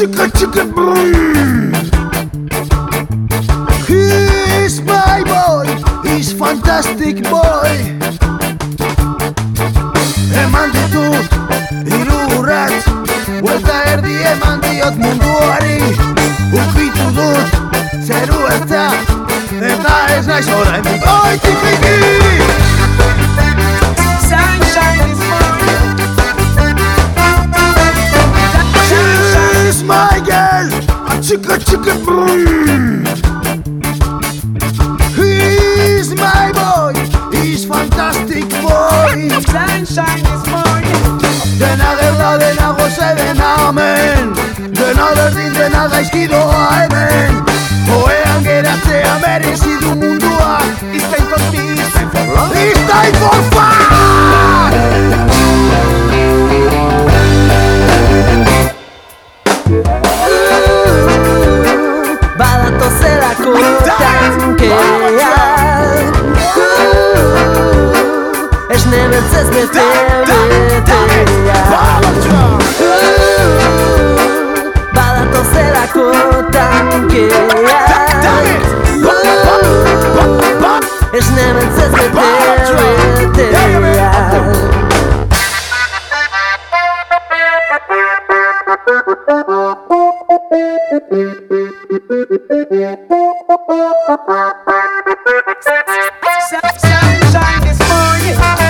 chicka chicka blues. He's my boy, he's fantastic boy. Eman ditu hiru urratz, buelta erdi eman diot munduari. Ukitu dut zeru eta, eta ez naiz orain. Oi, tiki, Chicka brrrr. He's my boy He's fantastic boy Sunshine is morning. Dena gerla, dena goze, dena amen Dena berdin, dena gaizkidoa hemen Oean geratzea merezi du mundua It's time for peace. It's time for love. It's time for tankea Esne beltzez bete betea Badato zelako tankea Esne beltzez bete betea Sun- Sunshine this morning.